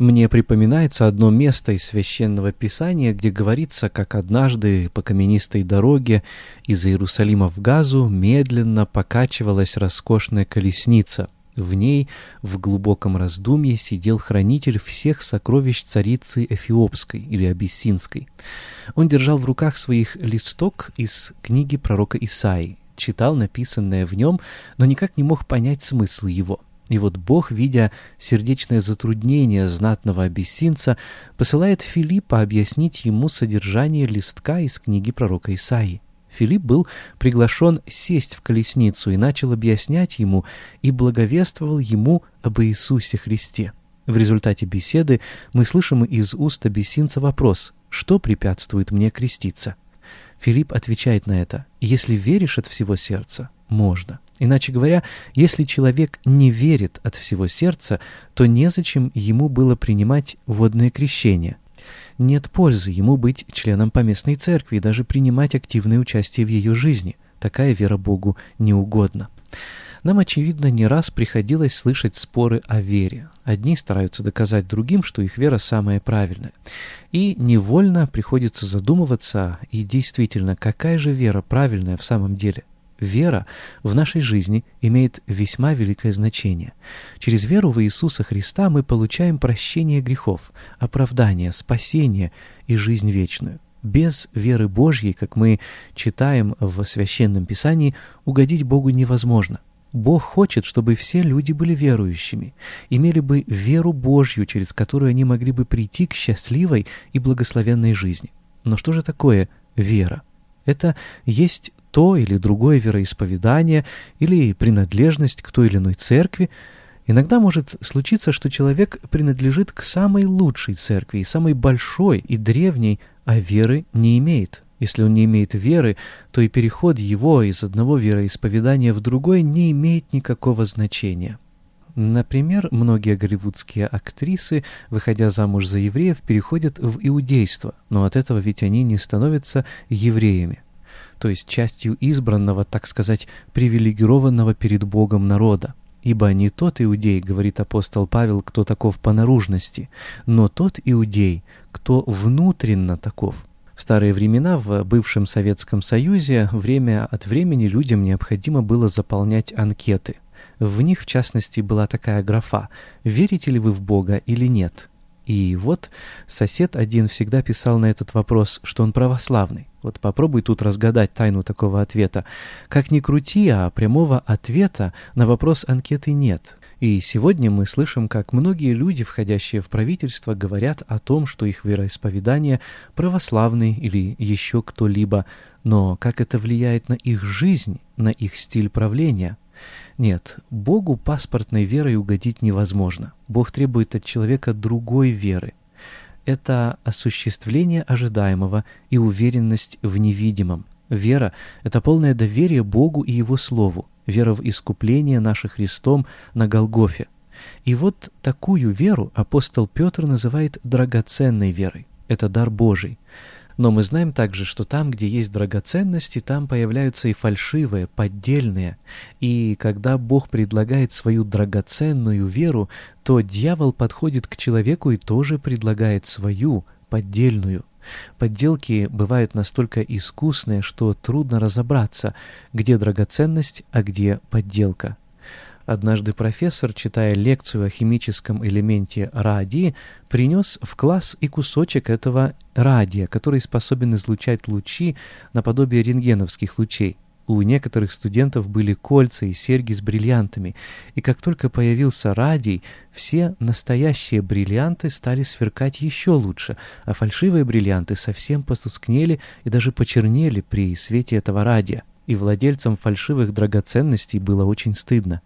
Мне припоминается одно место из Священного Писания, где говорится, как однажды по каменистой дороге из Иерусалима в Газу медленно покачивалась роскошная колесница. В ней в глубоком раздумье сидел хранитель всех сокровищ царицы Эфиопской или Абиссинской. Он держал в руках своих листок из книги пророка Исаии, читал написанное в нем, но никак не мог понять смысл его — и вот Бог, видя сердечное затруднение знатного абиссинца, посылает Филиппа объяснить ему содержание листка из книги пророка Исаии. Филипп был приглашен сесть в колесницу и начал объяснять ему и благовествовал ему об Иисусе Христе. В результате беседы мы слышим из уст абиссинца вопрос «Что препятствует мне креститься?» Филипп отвечает на это «Если веришь от всего сердца, можно». Иначе говоря, если человек не верит от всего сердца, то незачем ему было принимать водное крещение. Нет пользы ему быть членом поместной церкви и даже принимать активное участие в ее жизни. Такая вера Богу не угодна. Нам, очевидно, не раз приходилось слышать споры о вере. Одни стараются доказать другим, что их вера самая правильная. И невольно приходится задумываться, и действительно, какая же вера правильная в самом деле – Вера в нашей жизни имеет весьма великое значение. Через веру в Иисуса Христа мы получаем прощение грехов, оправдание, спасение и жизнь вечную. Без веры Божьей, как мы читаем в Священном Писании, угодить Богу невозможно. Бог хочет, чтобы все люди были верующими, имели бы веру Божью, через которую они могли бы прийти к счастливой и благословенной жизни. Но что же такое вера? Это есть то или другое вероисповедание или принадлежность к той или иной церкви, иногда может случиться, что человек принадлежит к самой лучшей церкви, и самой большой и древней, а веры не имеет. Если он не имеет веры, то и переход его из одного вероисповедания в другое не имеет никакого значения. Например, многие голливудские актрисы, выходя замуж за евреев, переходят в иудейство, но от этого ведь они не становятся евреями то есть частью избранного, так сказать, привилегированного перед Богом народа. Ибо не тот иудей, говорит апостол Павел, кто таков по наружности, но тот иудей, кто внутренно таков. В старые времена в бывшем Советском Союзе время от времени людям необходимо было заполнять анкеты. В них, в частности, была такая графа «Верите ли вы в Бога или нет?» И вот сосед один всегда писал на этот вопрос, что он православный. Вот попробуй тут разгадать тайну такого ответа. Как ни крути, а прямого ответа на вопрос анкеты нет. И сегодня мы слышим, как многие люди, входящие в правительство, говорят о том, что их вероисповедание православный или еще кто-либо, но как это влияет на их жизнь, на их стиль правления – нет, Богу паспортной верой угодить невозможно. Бог требует от человека другой веры. Это осуществление ожидаемого и уверенность в невидимом. Вера — это полное доверие Богу и Его Слову, вера в искупление наше Христом на Голгофе. И вот такую веру апостол Петр называет драгоценной верой. Это дар Божий. Но мы знаем также, что там, где есть драгоценности, там появляются и фальшивые, поддельные. И когда Бог предлагает свою драгоценную веру, то дьявол подходит к человеку и тоже предлагает свою поддельную. Подделки бывают настолько искусные, что трудно разобраться, где драгоценность, а где подделка. Однажды профессор, читая лекцию о химическом элементе радий, принес в класс и кусочек этого радия, который способен излучать лучи наподобие рентгеновских лучей. У некоторых студентов были кольца и серьги с бриллиантами, и как только появился радий, все настоящие бриллианты стали сверкать еще лучше, а фальшивые бриллианты совсем потускнели и даже почернели при свете этого радия. И владельцам фальшивых драгоценностей было очень стыдно.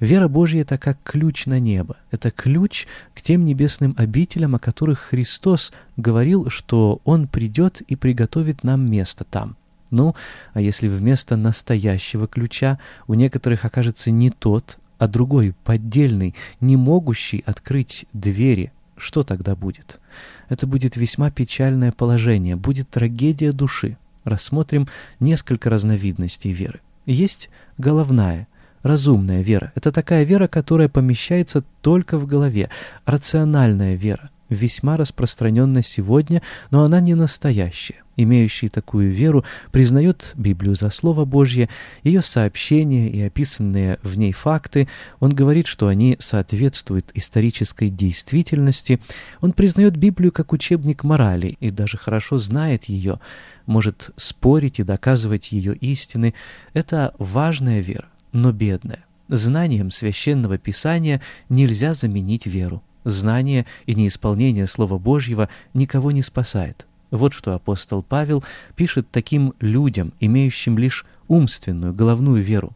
Вера Божья — это как ключ на небо. Это ключ к тем небесным обителям, о которых Христос говорил, что Он придет и приготовит нам место там. Ну, а если вместо настоящего ключа у некоторых окажется не тот, а другой, поддельный, не могущий открыть двери, что тогда будет? Это будет весьма печальное положение, будет трагедия души. Рассмотрим несколько разновидностей веры. Есть головная, разумная вера. Это такая вера, которая помещается только в голове, рациональная вера весьма распространенна сегодня, но она не настоящая. Имеющий такую веру признает Библию за Слово Божье, ее сообщения и описанные в ней факты. Он говорит, что они соответствуют исторической действительности. Он признает Библию как учебник морали и даже хорошо знает ее, может спорить и доказывать ее истины. Это важная вера, но бедная. Знанием священного писания нельзя заменить веру. Знание и неисполнение Слова Божьего никого не спасает. Вот что апостол Павел пишет таким людям, имеющим лишь умственную, головную веру.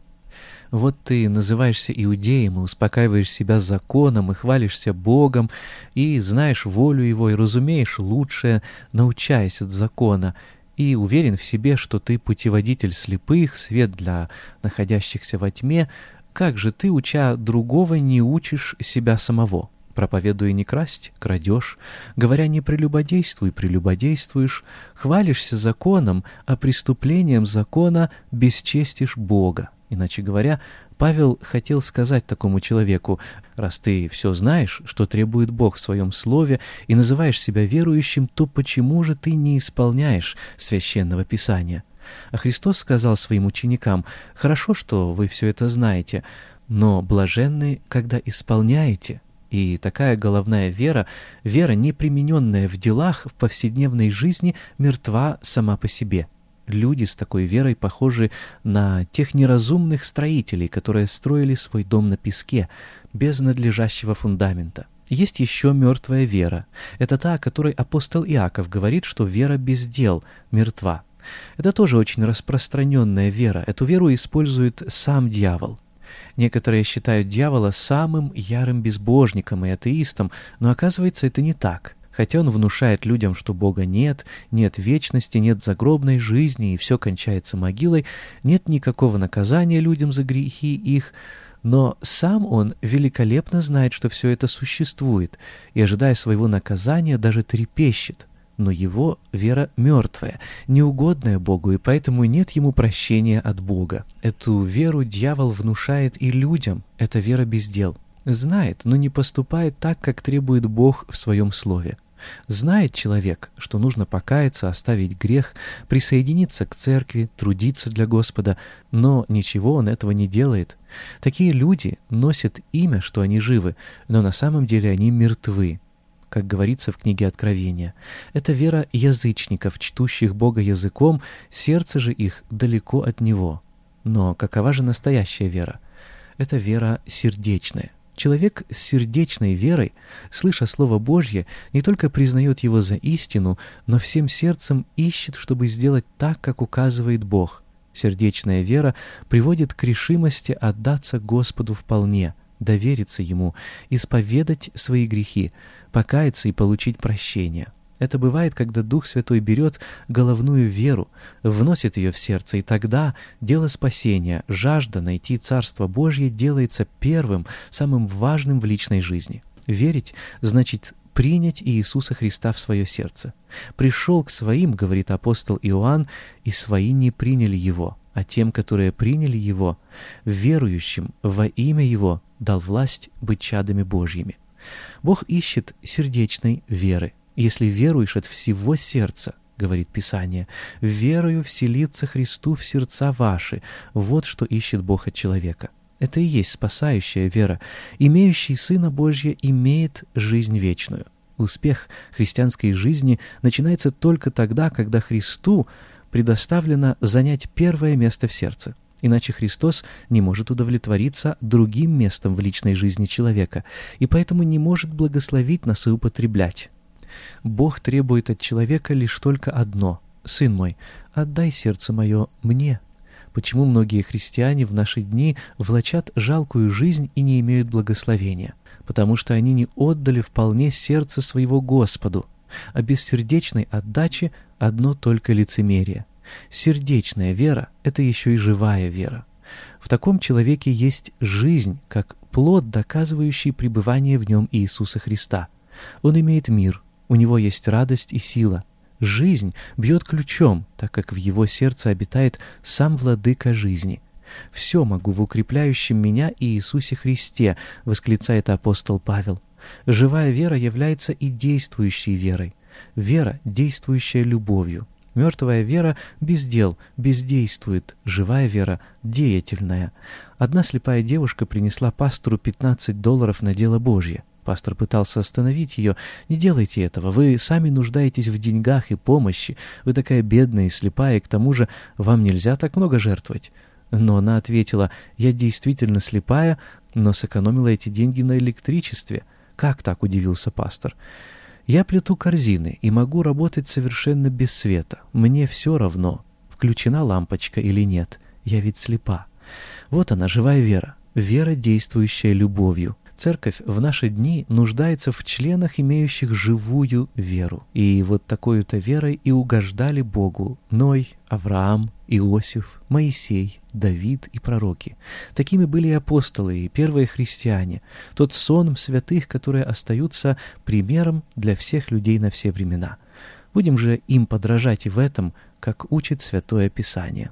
Вот ты называешься иудеем и успокаиваешь себя законом, и хвалишься Богом, и знаешь волю Его, и разумеешь лучшее, научаясь от закона, и уверен в себе, что ты путеводитель слепых, свет для находящихся во тьме, как же ты, уча другого, не учишь себя самого? Проповедуя не красть, крадешь, говоря не прелюбодействуй, прелюбодействуешь, хвалишься законом, а преступлением закона бесчестишь Бога. Иначе говоря, Павел хотел сказать такому человеку, раз ты все знаешь, что требует Бог в своем слове, и называешь себя верующим, то почему же ты не исполняешь священного писания? А Христос сказал своим ученикам, «Хорошо, что вы все это знаете, но блаженны, когда исполняете». И такая головная вера, вера, не примененная в делах, в повседневной жизни, мертва сама по себе. Люди с такой верой похожи на тех неразумных строителей, которые строили свой дом на песке, без надлежащего фундамента. Есть еще мертвая вера. Это та, о которой апостол Иаков говорит, что вера без дел мертва. Это тоже очень распространенная вера. Эту веру использует сам дьявол. Некоторые считают дьявола самым ярым безбожником и атеистом, но оказывается это не так. Хотя он внушает людям, что Бога нет, нет вечности, нет загробной жизни и все кончается могилой, нет никакого наказания людям за грехи их, но сам он великолепно знает, что все это существует, и, ожидая своего наказания, даже трепещет но его вера мертвая, неугодная Богу, и поэтому нет ему прощения от Бога. Эту веру дьявол внушает и людям, это вера без дел. Знает, но не поступает так, как требует Бог в своем слове. Знает человек, что нужно покаяться, оставить грех, присоединиться к церкви, трудиться для Господа, но ничего он этого не делает. Такие люди носят имя, что они живы, но на самом деле они мертвы как говорится в книге Откровения. Это вера язычников, чтущих Бога языком, сердце же их далеко от Него. Но какова же настоящая вера? Это вера сердечная. Человек с сердечной верой, слыша Слово Божье, не только признает его за истину, но всем сердцем ищет, чтобы сделать так, как указывает Бог. Сердечная вера приводит к решимости отдаться Господу вполне – довериться Ему, исповедать свои грехи, покаяться и получить прощение. Это бывает, когда Дух Святой берет головную веру, вносит ее в сердце, и тогда дело спасения, жажда найти Царство Божье делается первым, самым важным в личной жизни. Верить значит принять Иисуса Христа в свое сердце. «Пришел к своим, — говорит апостол Иоанн, — и свои не приняли Его, а тем, которые приняли Его, верующим во имя Его, дал власть быть чадами Божьими. Бог ищет сердечной веры. если веруешь от всего сердца, говорит Писание, «верою вселится Христу в сердца ваши». Вот что ищет Бог от человека. Это и есть спасающая вера. Имеющий Сына Божья имеет жизнь вечную. Успех христианской жизни начинается только тогда, когда Христу предоставлено занять первое место в сердце. Иначе Христос не может удовлетвориться другим местом в личной жизни человека, и поэтому не может благословить нас и употреблять. Бог требует от человека лишь только одно «Сын мой, отдай сердце мое мне». Почему многие христиане в наши дни влачат жалкую жизнь и не имеют благословения? Потому что они не отдали вполне сердце своего Господу, а без сердечной отдачи одно только лицемерие. Сердечная вера — это еще и живая вера. В таком человеке есть жизнь, как плод, доказывающий пребывание в нем Иисуса Христа. Он имеет мир, у него есть радость и сила. Жизнь бьет ключом, так как в его сердце обитает сам владыка жизни. «Все могу в укрепляющем меня Иисусе Христе», — восклицает апостол Павел. Живая вера является и действующей верой. Вера, действующая любовью. Мертвая вера без дел, бездействует, живая вера деятельная. Одна слепая девушка принесла пастору 15 долларов на дело Божье. Пастор пытался остановить ее. «Не делайте этого. Вы сами нуждаетесь в деньгах и помощи. Вы такая бедная и слепая, и к тому же вам нельзя так много жертвовать». Но она ответила, «Я действительно слепая, но сэкономила эти деньги на электричестве». «Как так?» — удивился пастор. «Я плету корзины и могу работать совершенно без света. Мне все равно, включена лампочка или нет. Я ведь слепа». Вот она, живая вера, вера, действующая любовью. Церковь в наши дни нуждается в членах, имеющих живую веру. И вот такой-то верой и угождали Богу Ной, Авраам, Иосиф, Моисей, Давид и пророки. Такими были и апостолы, и первые христиане. Тот сон святых, которые остаются примером для всех людей на все времена. Будем же им подражать и в этом, как учит Святое Писание.